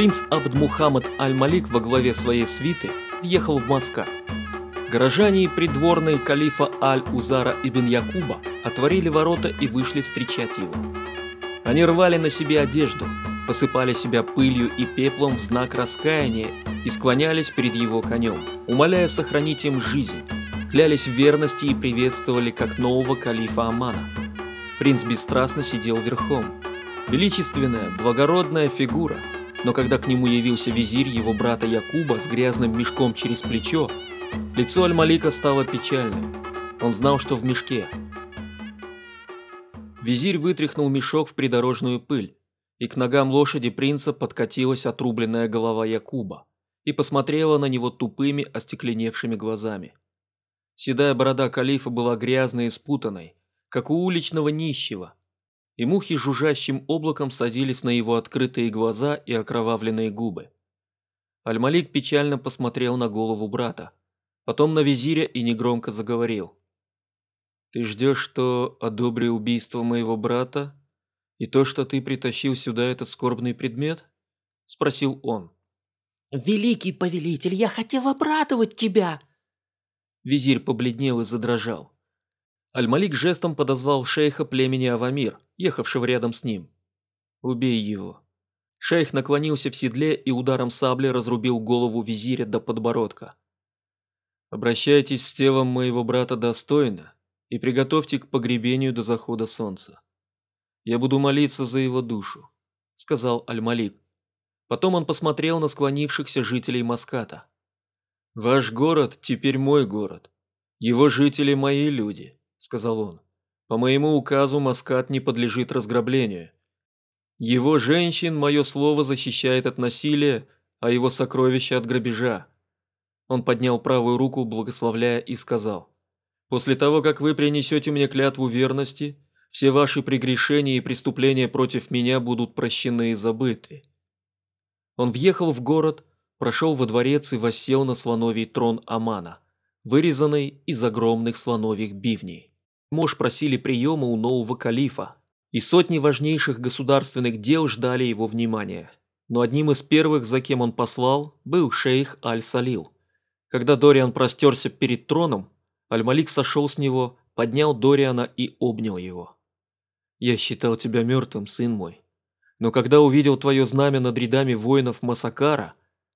Принц Абд-Мухаммад Аль-Малик во главе своей свиты въехал в Маскат. Горожане и придворные калифа Аль-Узара ибн Якуба отворили ворота и вышли встречать его. Они рвали на себе одежду, посыпали себя пылью и пеплом в знак раскаяния и склонялись перед его конем, умоляя сохранить им жизнь, клялись в верности и приветствовали как нового калифа Амана. Принц бесстрастно сидел верхом. Величественная, благородная фигура – но когда к нему явился визирь его брата Якуба с грязным мешком через плечо, лицо Аль-Малика стало печальным. Он знал, что в мешке. Визирь вытряхнул мешок в придорожную пыль, и к ногам лошади принца подкатилась отрубленная голова Якуба и посмотрела на него тупыми, остекленевшими глазами. Седая борода калифа была грязной и спутанной, как у уличного нищего – и мухи жужжащим облаком садились на его открытые глаза и окровавленные губы. Аль-Малик печально посмотрел на голову брата, потом на визиря и негромко заговорил. «Ты ждешь, что одобрю убийство моего брата и то, что ты притащил сюда этот скорбный предмет?» – спросил он. «Великий повелитель, я хотел обрадовать тебя!» Визирь побледнел и задрожал. Аль-Малик жестом подозвал шейха племени Авамир, ехавшего рядом с ним. «Убей его». Шейх наклонился в седле и ударом сабли разрубил голову визиря до подбородка. «Обращайтесь с телом моего брата достойно и приготовьте к погребению до захода солнца. Я буду молиться за его душу», — сказал Аль-Малик. Потом он посмотрел на склонившихся жителей Маската. «Ваш город теперь мой город. Его жители мои люди сказал он. По моему указу Маскат не подлежит разграблению. Его женщин мое слово защищает от насилия, а его сокровища от грабежа. Он поднял правую руку, благословляя, и сказал. После того, как вы принесете мне клятву верности, все ваши прегрешения и преступления против меня будут прощены и забыты. Он въехал в город, прошел во дворец и воссел на слоновий трон Амана, вырезанный из огромных слоновьих бивней. Муж просили приема у нового калифа, и сотни важнейших государственных дел ждали его внимания. Но одним из первых, за кем он послал, был шейх Аль-Салил. Когда Дориан простерся перед троном, Аль-Малик сошел с него, поднял Дориана и обнял его. «Я считал тебя мертвым, сын мой. Но когда увидел твое знамя над рядами воинов Масакара,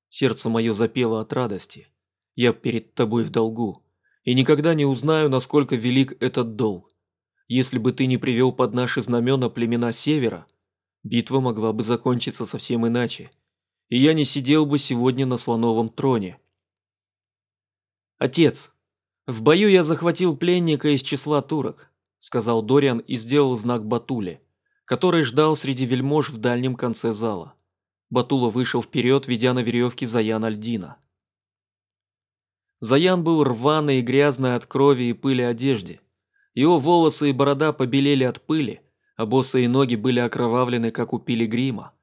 сердце мое запело от радости. Я перед тобой в долгу и никогда не узнаю, насколько велик этот долг. Если бы ты не привел под наши знамена племена Севера, битва могла бы закончиться совсем иначе, и я не сидел бы сегодня на слоновом троне. Отец, в бою я захватил пленника из числа турок, сказал Дориан и сделал знак Батуле, который ждал среди вельмож в дальнем конце зала. Батула вышел вперед, ведя на веревке Заян Альдина. Заян был рваный и грязный от крови и пыли одежде. Его волосы и борода побелели от пыли, а босые ноги были окровавлены, как у пилигрима.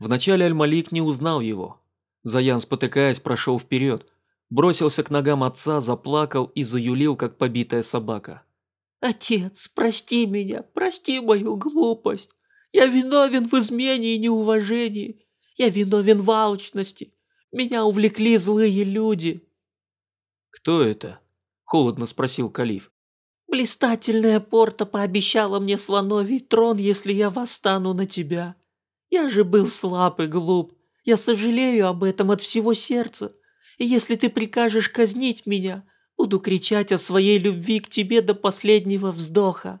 Вначале Аль-Малик не узнал его. Заян, спотыкаясь, прошел вперед, бросился к ногам отца, заплакал и заюлил, как побитая собака. «Отец, прости меня, прости мою глупость. Я виновен в измене и неуважении. Я виновен в алчности. Меня увлекли злые люди. «Кто это?» – холодно спросил Калиф. «Блистательная порта пообещала мне слоновий трон, если я восстану на тебя. Я же был слаб и глуп. Я сожалею об этом от всего сердца. И если ты прикажешь казнить меня, буду кричать о своей любви к тебе до последнего вздоха».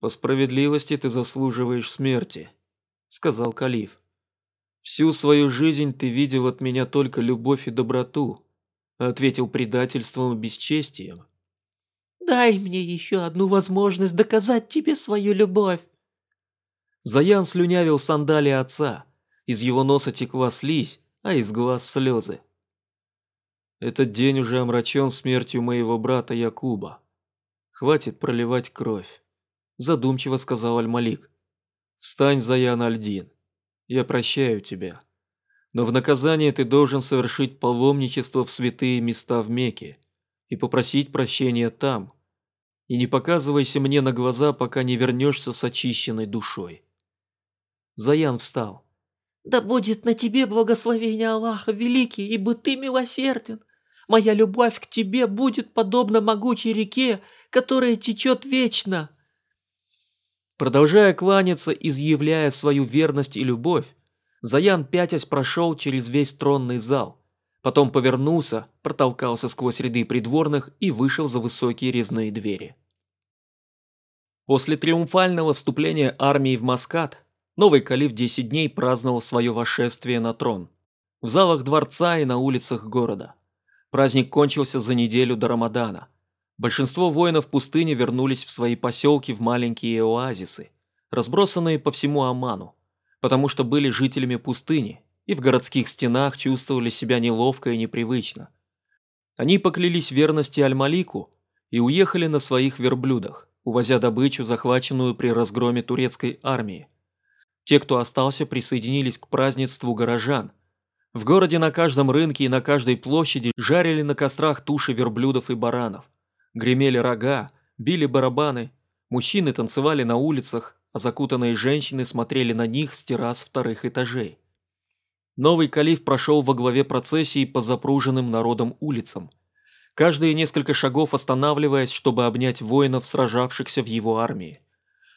«По справедливости ты заслуживаешь смерти», – сказал Калиф. «Всю свою жизнь ты видел от меня только любовь и доброту ответил предательством и бесчестием. «Дай мне еще одну возможность доказать тебе свою любовь!» Заян слюнявил сандалии отца. Из его носа текла слизь, а из глаз слезы. Этот день уже омрачен смертью моего брата Якуба. Хватит проливать кровь, задумчиво сказал Аль-Малик. Встань, Заян Альдин. Я прощаю тебя но в наказание ты должен совершить паломничество в святые места в Мекке и попросить прощения там. И не показывайся мне на глаза, пока не вернешься с очищенной душой. Заян встал. Да будет на тебе благословение Аллаха великий, ибо ты милосерден. Моя любовь к тебе будет подобна могучей реке, которая течет вечно». Продолжая кланяться, изъявляя свою верность и любовь, Заян пятясь прошел через весь тронный зал. Потом повернулся, протолкался сквозь ряды придворных и вышел за высокие резные двери. После триумфального вступления армии в Маскат, новый калиф 10 дней праздновал свое восшествие на трон. В залах дворца и на улицах города. Праздник кончился за неделю до Рамадана. Большинство воинов пустыни вернулись в свои поселки в маленькие оазисы, разбросанные по всему Оману, потому что были жителями пустыни и в городских стенах чувствовали себя неловко и непривычно. Они поклялись верности Аль-Малику и уехали на своих верблюдах, увозя добычу, захваченную при разгроме турецкой армии. Те, кто остался, присоединились к празднеству горожан. В городе на каждом рынке и на каждой площади жарили на кострах туши верблюдов и баранов. Гремели рога, били барабаны, мужчины танцевали на улицах, а закутанные женщины смотрели на них с террас вторых этажей. Новый калиф прошел во главе процессии по запруженным народом улицам, каждые несколько шагов останавливаясь, чтобы обнять воинов, сражавшихся в его армии.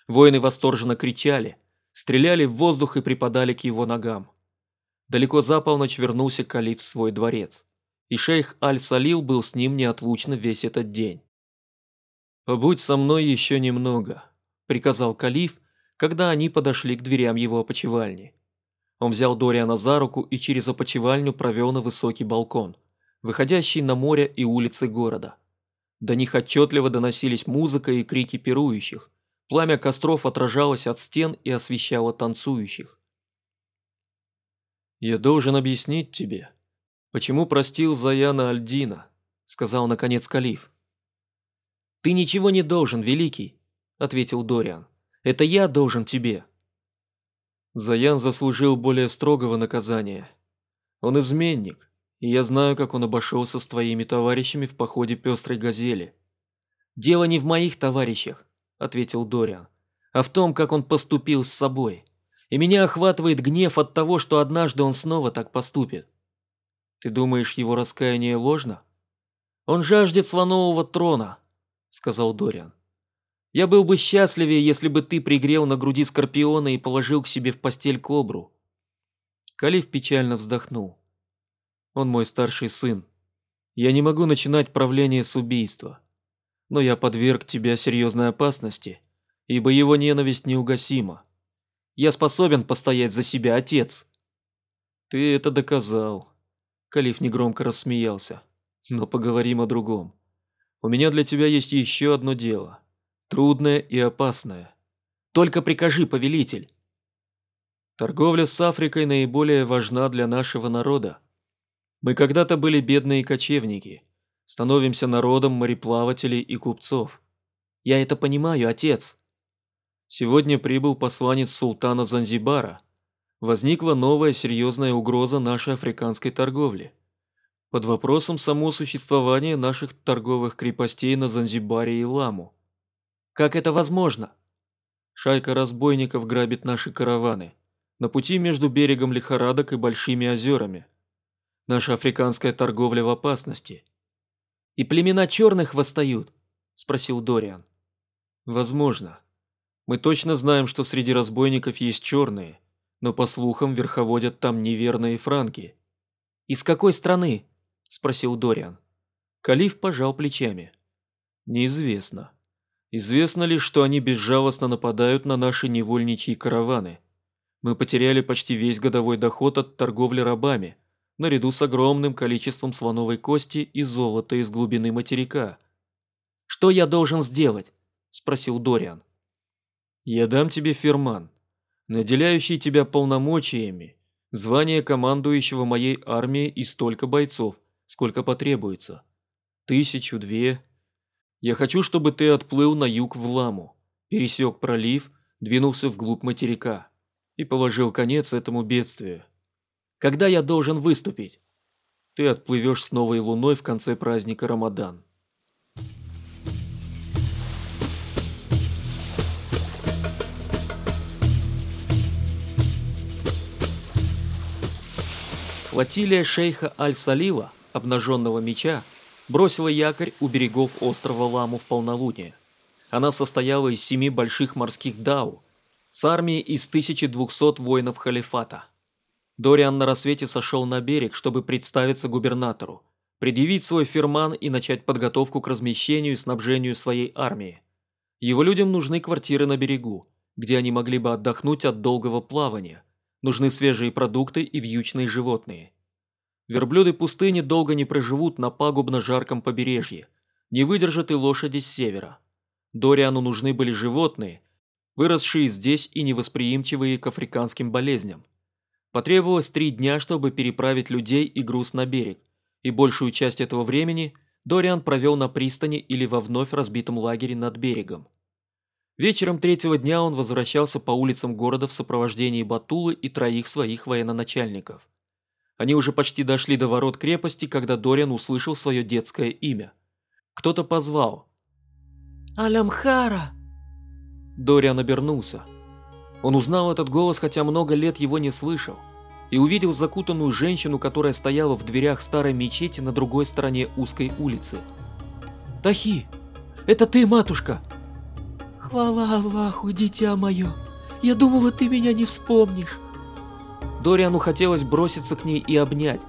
Воины восторженно кричали, стреляли в воздух и припадали к его ногам. Далеко за полночь вернулся калиф в свой дворец, и шейх Аль-Салил был с ним неотлучно весь этот день. «Побудь со мной еще немного», – приказал калиф, когда они подошли к дверям его опочивальни. Он взял Дориана за руку и через опочивальню провел на высокий балкон, выходящий на море и улицы города. До них отчетливо доносились музыка и крики пирующих. Пламя костров отражалось от стен и освещало танцующих. «Я должен объяснить тебе, почему простил Заяна Альдина», сказал наконец Калиф. «Ты ничего не должен, Великий», ответил Дориан. Это я должен тебе». Заян заслужил более строгого наказания. Он изменник, и я знаю, как он обошелся с твоими товарищами в походе пестрой газели. «Дело не в моих товарищах», — ответил Дориан, «а в том, как он поступил с собой. И меня охватывает гнев от того, что однажды он снова так поступит. Ты думаешь, его раскаяние ложно? Он жаждет слонового трона», — сказал Дориан. Я был бы счастливее, если бы ты пригрел на груди скорпиона и положил к себе в постель кобру. Калиф печально вздохнул. Он мой старший сын. Я не могу начинать правление с убийства. Но я подверг тебя серьезной опасности, ибо его ненависть неугасима. Я способен постоять за себя, отец. Ты это доказал. Калиф негромко рассмеялся. Но поговорим о другом. У меня для тебя есть еще одно дело трудное и опасное. Только прикажи, повелитель. Торговля с Африкой наиболее важна для нашего народа. Мы когда-то были бедные кочевники, становимся народом мореплавателей и купцов. Я это понимаю, отец. Сегодня прибыл посланец султана Занзибара. Возникла новая серьезная угроза нашей африканской торговли. Под вопросом само существование наших торговых крепостей на Занзибаре и Ламу. Как это возможно? Шайка разбойников грабит наши караваны. На пути между берегом лихорадок и большими озерами. Наша африканская торговля в опасности. И племена черных восстают? Спросил Дориан. Возможно. Мы точно знаем, что среди разбойников есть черные, но по слухам верховодят там неверные франки. Из какой страны? Спросил Дориан. Калиф пожал плечами. Неизвестно. Известно лишь, что они безжалостно нападают на наши невольничьи караваны. Мы потеряли почти весь годовой доход от торговли рабами, наряду с огромным количеством слоновой кости и золота из глубины материка. «Что я должен сделать?» – спросил Дориан. «Я дам тебе ферман, наделяющий тебя полномочиями, звание командующего моей армией и столько бойцов, сколько потребуется. Тысячу, две, я хочу, чтобы ты отплыл на юг в Ламу, пересек пролив, двинулся вглубь материка и положил конец этому бедствию. Когда я должен выступить? Ты отплывешь с новой луной в конце праздника Рамадан. Флотилия шейха Аль-Салила, обнаженного меча, бросила якорь у берегов острова Ламу в полнолуние. Она состояла из семи больших морских дау с армией из 1200 воинов халифата. Дориан на рассвете сошел на берег, чтобы представиться губернатору, предъявить свой фирман и начать подготовку к размещению и снабжению своей армии. Его людям нужны квартиры на берегу, где они могли бы отдохнуть от долгого плавания. Нужны свежие продукты и вьючные животные. Верблюды пустыни долго не проживут на пагубно жарком побережье, не выдержат и лошади с севера. Дориану нужны были животные, выросшие здесь и невосприимчивые к африканским болезням. Потребовалось три дня, чтобы переправить людей и груз на берег, и большую часть этого времени Дориан провел на пристани или во вновь разбитом лагере над берегом. Вечером третьего дня он возвращался по улицам города в сопровождении Батулы и троих своих военачальников. Они уже почти дошли до ворот крепости, когда Дориан услышал свое детское имя. Кто-то позвал. «Алямхара!» Дориан обернулся. Он узнал этот голос, хотя много лет его не слышал, и увидел закутанную женщину, которая стояла в дверях старой мечети на другой стороне узкой улицы. «Тахи! Это ты, матушка!» «Хвала Аллаху, дитя мое! Я думала, ты меня не вспомнишь!» Дориану хотелось броситься к ней и обнять,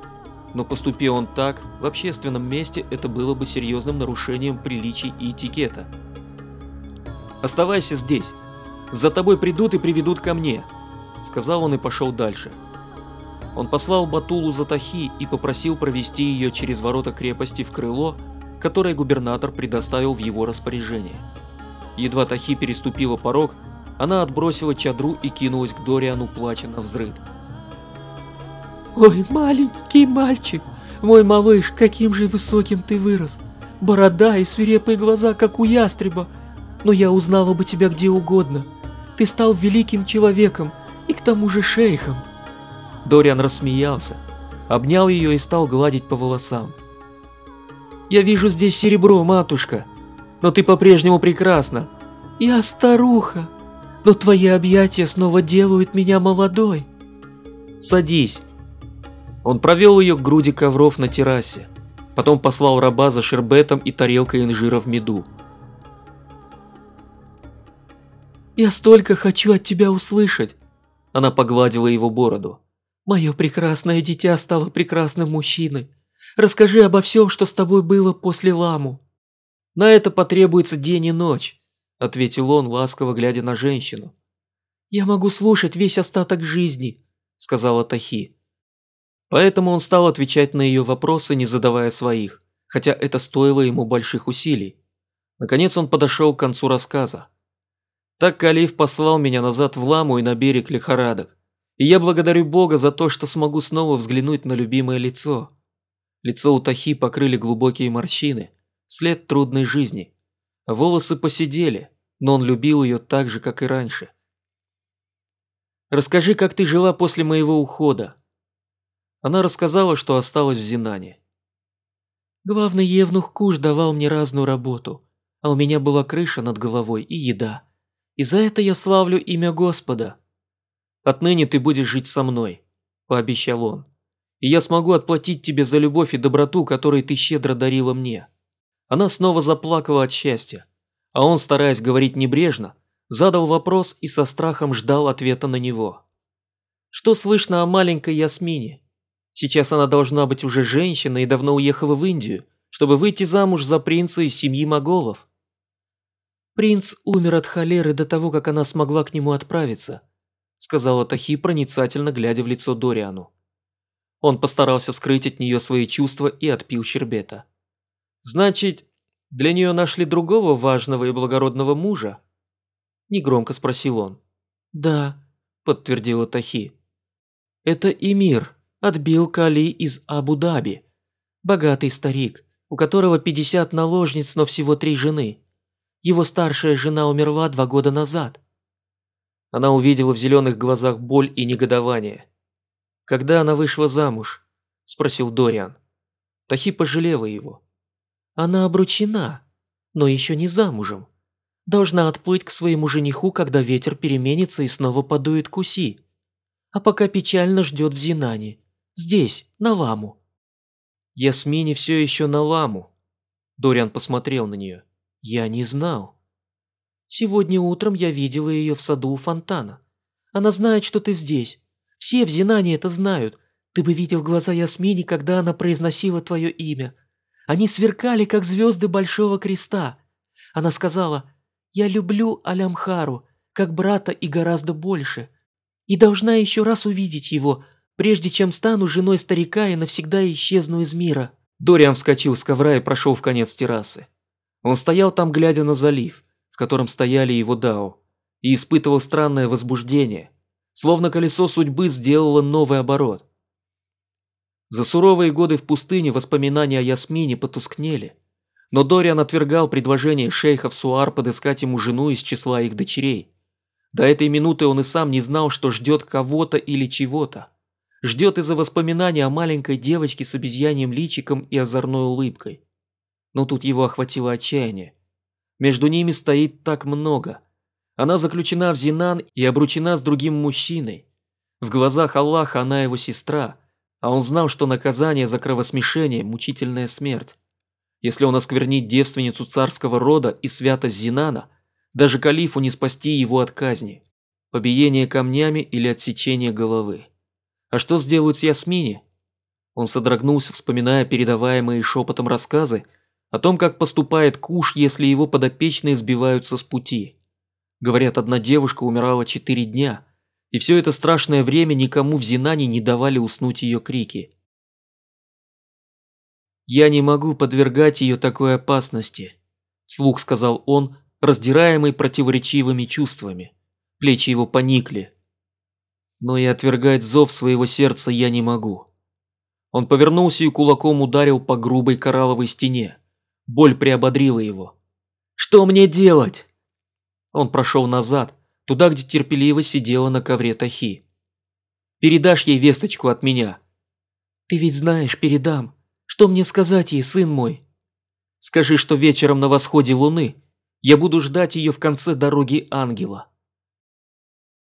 но поступил он так, в общественном месте это было бы серьезным нарушением приличий и этикета. «Оставайся здесь. За тобой придут и приведут ко мне», — сказал он и пошел дальше. Он послал Батулу за Тахи и попросил провести ее через ворота крепости в крыло, которое губернатор предоставил в его распоряжение. Едва Тахи переступила порог, она отбросила чадру и кинулась к Дориану, плача на взрыд. «Ой, маленький мальчик, мой малыш, каким же высоким ты вырос! Борода и свирепые глаза, как у ястреба! Но я узнала бы тебя где угодно. Ты стал великим человеком и к тому же шейхом!» Дориан рассмеялся, обнял ее и стал гладить по волосам. «Я вижу здесь серебро, матушка, но ты по-прежнему прекрасна!» «Я старуха, но твои объятия снова делают меня молодой!» «Садись!» Он провел ее к груди ковров на террасе. Потом послал раба за шербетом и тарелкой инжира в меду. «Я столько хочу от тебя услышать!» Она погладила его бороду. «Мое прекрасное дитя стало прекрасным мужчиной. Расскажи обо всем, что с тобой было после ламу». «На это потребуется день и ночь», – ответил он, ласково глядя на женщину. «Я могу слушать весь остаток жизни», – сказала Тахи. Поэтому он стал отвечать на ее вопросы, не задавая своих, хотя это стоило ему больших усилий. Наконец он подошел к концу рассказа. Так Калиф послал меня назад в Ламу и на берег лихорадок. И я благодарю Бога за то, что смогу снова взглянуть на любимое лицо. Лицо у Тахи покрыли глубокие морщины, след трудной жизни. волосы посидели, но он любил ее так же, как и раньше. «Расскажи, как ты жила после моего ухода», она рассказала, что осталась в Зинане. Главный евнух Куш давал мне разную работу, а у меня была крыша над головой и еда. И за это я славлю имя Господа. Отныне ты будешь жить со мной, пообещал он. И я смогу отплатить тебе за любовь и доброту, которой ты щедро дарила мне. Она снова заплакала от счастья, а он, стараясь говорить небрежно, задал вопрос и со страхом ждал ответа на него. Что слышно о маленькой Ясмине? Сейчас она должна быть уже женщиной и давно уехала в Индию, чтобы выйти замуж за принца из семьи моголов. «Принц умер от холеры до того, как она смогла к нему отправиться», сказала Тахи, проницательно глядя в лицо Дориану. Он постарался скрыть от нее свои чувства и отпил щербета. «Значит, для нее нашли другого важного и благородного мужа?» Негромко спросил он. «Да», подтвердила Тахи. «Это Эмир, отбил Кали из Абу-Даби. Богатый старик, у которого 50 наложниц, но всего три жены. Его старшая жена умерла два года назад. Она увидела в зеленых глазах боль и негодование. «Когда она вышла замуж?» – спросил Дориан. Тахи пожалела его. «Она обручена, но еще не замужем. Должна отплыть к своему жениху, когда ветер переменится и снова подует куси. А пока печально ждет в Зинане Здесь, на ламу». «Ясмине все еще на ламу». Дориан посмотрел на нее. «Я не знал». «Сегодня утром я видела ее в саду у фонтана. Она знает, что ты здесь. Все в Зинане это знают. Ты бы видел глаза Ясмини, когда она произносила твое имя. Они сверкали, как звезды Большого Креста. Она сказала, «Я люблю Алямхару, как брата и гораздо больше. И должна еще раз увидеть его, прежде чем стану женой старика и навсегда исчезну из мира». Дориан вскочил с ковра и прошел в конец террасы. Он стоял там, глядя на залив, в котором стояли его дао, и испытывал странное возбуждение, словно колесо судьбы сделало новый оборот. За суровые годы в пустыне воспоминания о Ясмине потускнели, но Дориан отвергал предложение шейхов Суар подыскать ему жену из числа их дочерей. До этой минуты он и сам не знал, что ждет кого-то или чего-то. Ждет из-за воспоминания о маленькой девочке с обезьяньем личиком и озорной улыбкой. Но тут его охватило отчаяние. Между ними стоит так много. Она заключена в Зинан и обручена с другим мужчиной. В глазах Аллаха она его сестра, а он знал, что наказание за кровосмешение – мучительная смерть. Если он осквернит девственницу царского рода и святость Зинана, даже калифу не спасти его от казни, побиения камнями или отсечения головы. А что сделают с Ясмини? Он содрогнулся, вспоминая передаваемые шепотом рассказы о том, как поступает Куш, если его подопечные сбиваются с пути. Говорят, одна девушка умирала четыре дня, и все это страшное время никому в Зинане не давали уснуть ее крики. «Я не могу подвергать ее такой опасности», – вслух сказал он, раздираемый противоречивыми чувствами. Плечи его поникли. Но и отвергать зов своего сердца я не могу. Он повернулся и кулаком ударил по грубой коралловой стене. Боль приободрила его. «Что мне делать?» Он прошел назад, туда, где терпеливо сидела на ковре Тахи. «Передашь ей весточку от меня?» «Ты ведь знаешь, передам. Что мне сказать ей, сын мой?» «Скажи, что вечером на восходе луны я буду ждать ее в конце дороги ангела».